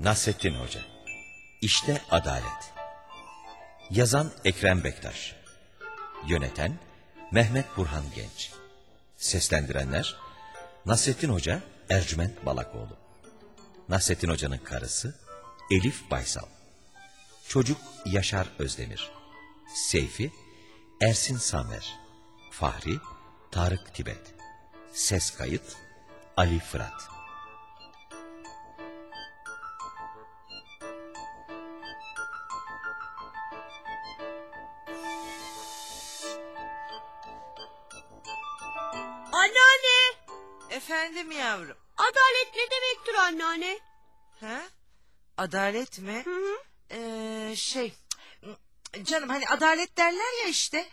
Nasrettin Hoca. İşte Adalet. Yazan Ekrem Bektaş. Yöneten Mehmet Burhan Genç. Seslendirenler Nasrettin Hoca Ercüment Balakoğlu. Nasrettin Hoca'nın karısı Elif Baysal. Çocuk Yaşar Özdemir. Seyfi Ersin Samer. Fahri Tarık Tibet. Ses kayıt Ali Fırat Efendim yavrum. Adalet ne demektir anneanne? Ha? Adalet mi? Hı hı. Ee, şey canım hani adalet derler ya işte.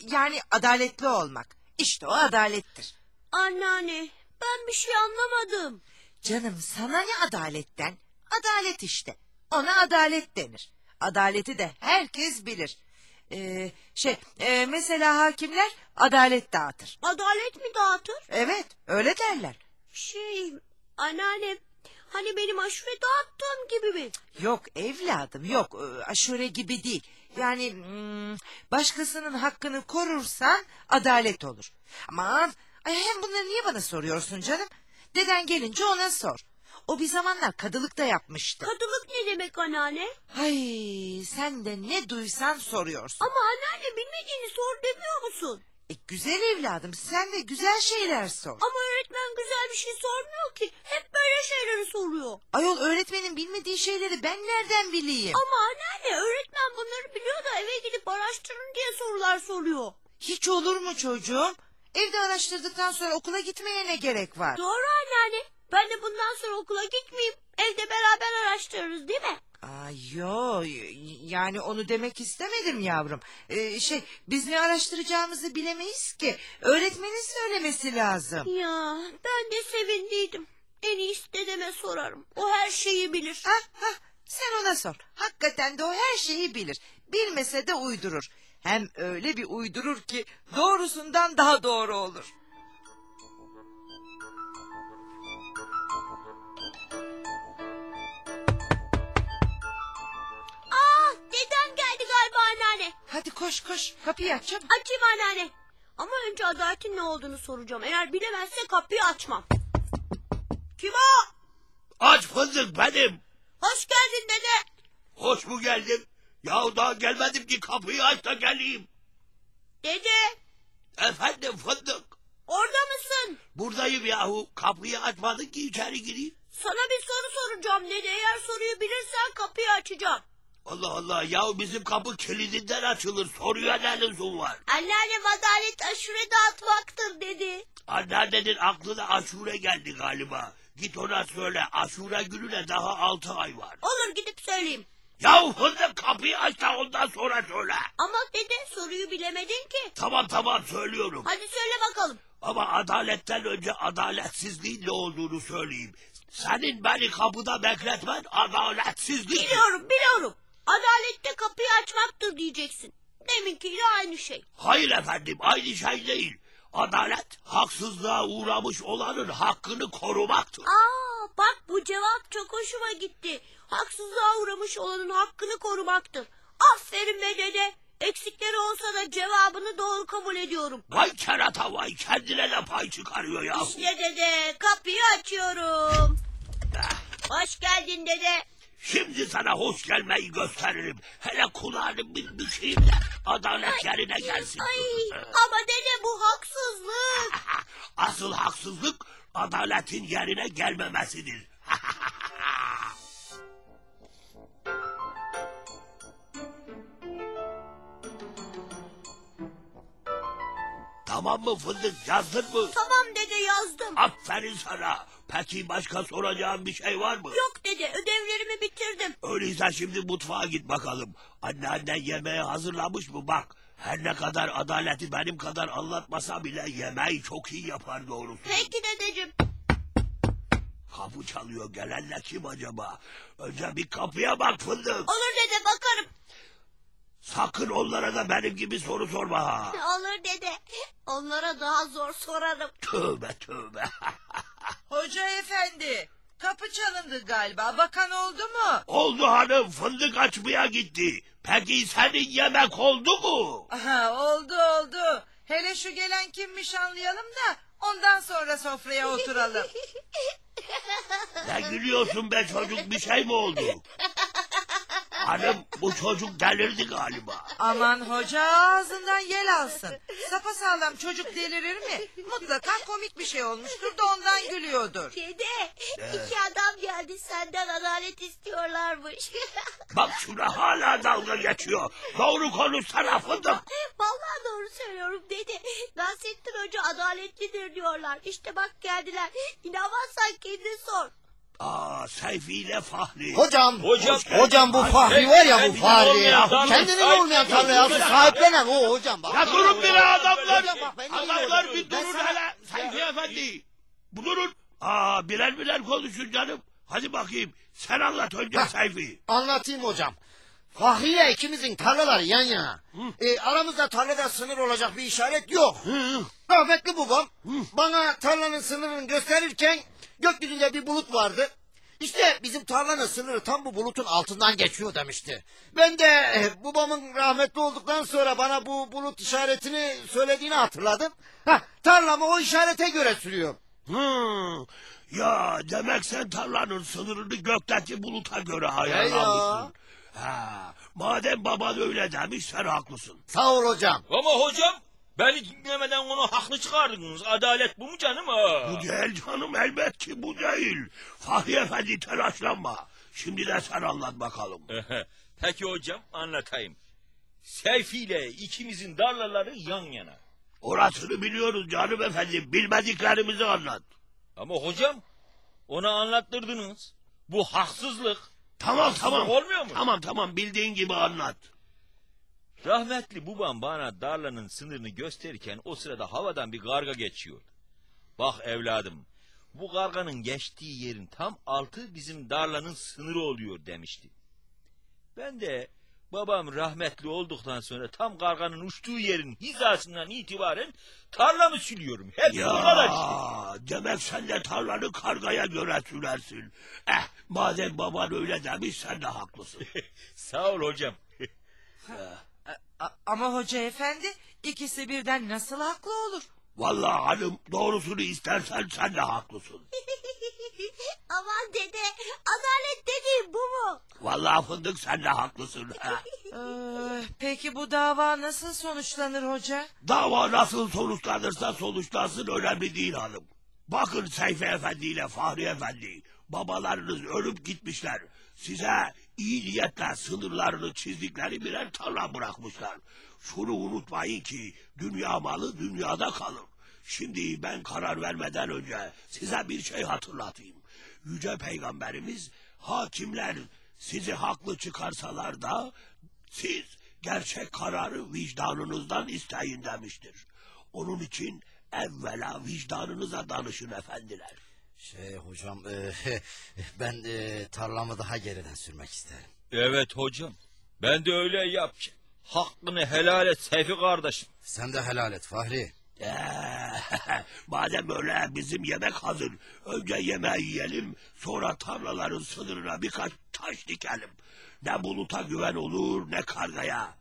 Yani adaletli olmak. İşte o adalettir. Anneanne ben bir şey anlamadım. Canım sana ne adaletten? Adalet işte. Ona adalet denir. Adaleti de herkes bilir. Ee, şey e, mesela hakimler adalet dağıtır. Adalet mi dağıtır? Evet öyle derler. Şey anneanne hani benim aşure dağıttığım gibi mi? Yok evladım yok Ee, aşure gibi değil. Yani hmm, başkasının hakkını korursan adalet olur. Aman ay hem bunları niye bana soruyorsun canım? Deden gelince ona sor. O bir zamanlar kadılık da yapmıştı. Kadılık ne demek anneanne? Ay sen de ne duysan soruyorsun. Ama anneanne bilmediğini sor demiyor musun? E, güzel evladım sen de güzel şeyler sor. Ama öğretmen güzel bir şey sormuyor ki. Hep böyle şeyleri soruyor. Ayol öğretmenin bilmediği şeyleri ben nereden bileyim? Ama anneanne öğretmen bunları biliyor da eve gidip araştırın diye sorular soruyor. Hiç olur mu çocuğum? Evde araştırdıktan sonra okula gitmeye ne gerek var? Doğru anneanne. Bundan sonra okula gitmeyeyim. Evde beraber araştırırız değil mi? Ay yo yani onu demek istemedim yavrum. Ee, şey biz ne araştıracağımızı bilemeyiz ki. Öğretmenin söylemesi lazım. Ya ben de sevindiydim. En iyisi dedeme sorarım. O her şeyi bilir. Ha ha sen ona sor. Hakikaten de o her şeyi bilir. Bilmese de uydurur. Hem öyle bir uydurur ki doğrusundan daha doğru olur. Hadi koş koş kapıyı aç çabuk. Açayım anneanne. Ama önce adaletin ne olduğunu soracağım. Eğer bilemezse kapıyı açmam. Kim o? Aç fındık benim. Hoş geldin dede. Hoş mu geldin? Yahu daha gelmedim ki kapıyı aç da geleyim. Dede Efendim fındık. orada mısın? Buradayım yahu. Kapıyı açmadın ki içeri gireyim. Sana bir soru soracağım dede. Eğer soruyu bilirsen kapıyı açacağım. Allah Allah yahu bizim kapı kilidinden açılır. Soruya ne lüzum var? Anneannem adalet aşure dağıtmaktır dedi. Anneannenin aklına aşure geldi galiba. Git ona söyle aşure gününe daha altı ay var. Olur gidip söyleyeyim. Yahu fındık kapıyı aç da ondan sonra söyle. Ama dede soruyu bilemedin ki. Tamam tamam söylüyorum. Hadi söyle bakalım. Ama adaletten önce adaletsizliğin ne olduğunu söyleyeyim. Senin beni kapıda bekletmen adaletsizlik. Biliyorum biliyorum. Adalette kapıyı açmaktır diyeceksin. Deminkiyle aynı şey. Hayır efendim aynı şey değil. Adalet haksızlığa uğramış olanın hakkını korumaktır. Aa bak bu cevap çok hoşuma gitti. Haksızlığa uğramış olanın hakkını korumaktır. Aferin be dede. Eksikleri olsa da cevabını doğru kabul ediyorum. Vay kerata vay kendine de pay çıkarıyor ya. İşte dede kapıyı açıyorum. Hoş geldin dede. Şimdi sana hoş gelmeyi gösteririm. Hele kulağını bir düşeyim de adalet yerine gelsin. Ay ama dede bu haksızlık. Asıl haksızlık adaletin yerine gelmemesidir. tamam mı fındık yazdın mı? Tamam dede yazdım. Aferin sana. Peki başka soracağım bir şey var mı? Yok dede ödevlerimi bitirdim. Öyleyse şimdi mutfağa git bakalım. Anneannen yemeği hazırlamış mı bak. Her ne kadar adaleti benim kadar anlatmasa bile yemeği çok iyi yapar doğrusu. Peki dedeciğim. Kapı çalıyor gelenle kim acaba? Önce bir kapıya bak fındık. Olur dede bakarım. Sakın onlara da benim gibi soru sorma ha. Olur dede. Onlara daha zor sorarım. Tövbe tövbe. Hoca efendi kapı çalındı galiba. Bakan oldu mu? Oldu hanım fındık açmaya gitti. Peki senin yemek oldu mu? Aha, oldu oldu. Hele şu gelen kimmiş anlayalım da ondan sonra sofraya oturalım. Ne gülüyorsun be çocuk bir şey mi oldu? Hanım bu çocuk delirdi galiba. Aman hoca ağzından yel alsın. Sapasağlam çocuk delirir mi? Mutlaka komik bir şey olmuştur da ondan gülüyordur. Dede iki adam geldi senden adalet istiyorlarmış. Bak şuna hala dalga geçiyor. Doğru konuşsana fındık. Vallahi doğru söylüyorum dede. Nasrettin Hoca adaletlidir diyorlar. İşte bak geldiler. İnanmazsan kendi sor. Aa Seyfi ile Fahri. Hocam, Hocam. hocam bu Fahri var ya bu Fahri. Kendinin olmayan tarlayası sahiplenen o hocam bak. Ya durun bir adamlar. Adamlar bir durun hele. Seyfi efendi. Bu durun. Aa birer birer konuşun canım. Hadi bakayım. Sen anlat önce. Seyfi. Anlatayım hocam. Fahri ile ikimizin tarlaları yan yana. E, aramızda tarlada sınır olacak bir işaret yok. Rahmetli babam bana tarlanın sınırını gösterirken gökyüzünde bir bulut vardı. İşte bizim tarlanın sınırı tam bu bulutun altından geçiyor demişti. Ben de e, babamın rahmetli olduktan sonra bana bu bulut işaretini söylediğini hatırladım. Hah, tarlamı o işarete göre sürüyor. Hmm. Ya demek sen tarlanın sınırını gökteki buluta göre Ya ayarlamışsın. Ha, madem baban öyle demiş sen haklısın. Sağ ol hocam. Ama hocam beni dinlemeden onu haklı çıkardınız. Adalet bu mu canım? Ha? Bu değil canım elbet ki bu değil. Fahri Efendi telaşlanma. Şimdi de sen anlat bakalım. Peki hocam anlatayım. Seyfi ile ikimizin darlaları yan yana. Orasını biliyoruz canım efendi. Bilmediklerimizi anlat. Ama hocam ona anlattırdınız. Bu haksızlık. Tamam Haksızlık tamam. olmuyor mu? Tamam tamam bildiğin gibi anlat. Rahmetli babam bana darlanın sınırını gösterirken o sırada havadan bir karga geçiyor. Bak evladım bu karganın geçtiği yerin tam altı bizim darlanın sınırı oluyor demişti. Ben de babam rahmetli olduktan sonra tam karganın uçtuğu yerin hizasından itibaren tarlamı siliyorum. Hep bu kadar işte. Ya demek sen de tarlanı kargaya göre sürersin. Eh madem baban öyle demiş sen de haklısın. Sağ ol hocam. A- ama hoca efendi ikisi birden nasıl haklı olur? Vallahi hanım doğrusunu istersen sen de haklısın. Aman dede adalet dediğin bu mu? Vallahi fındık sen de haklısın. ha. Ee, peki bu dava nasıl sonuçlanır hoca? Dava nasıl sonuçlanırsa sonuçlansın önemli değil hanım. Bakın Seyfi Efendi ile Fahri Efendi babalarınız ölüp gitmişler. Size iyi niyetle sınırlarını çizdikleri birer tarla bırakmışlar. Şunu unutmayın ki dünya malı dünyada kalır. Şimdi ben karar vermeden önce size bir şey hatırlatayım. Yüce Peygamberimiz hakimler sizi haklı çıkarsalar da siz gerçek kararı vicdanınızdan isteyin demiştir. Onun için evvela vicdanınıza danışın efendiler. Şey hocam e, ben e, tarlamı daha geriden sürmek isterim. Evet hocam. Ben de öyle yapacağım. Hakkını helal et Seyfi kardeşim. Sen de helal et Fahri. Ee, madem öyle bizim yemek hazır. Önce yemeği yiyelim sonra tarlaların sınırına birkaç taş dikelim. Ne buluta güven olur ne kargaya.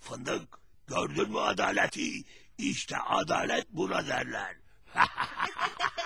Fındık gördün mü adaleti? İşte adalet buna derler.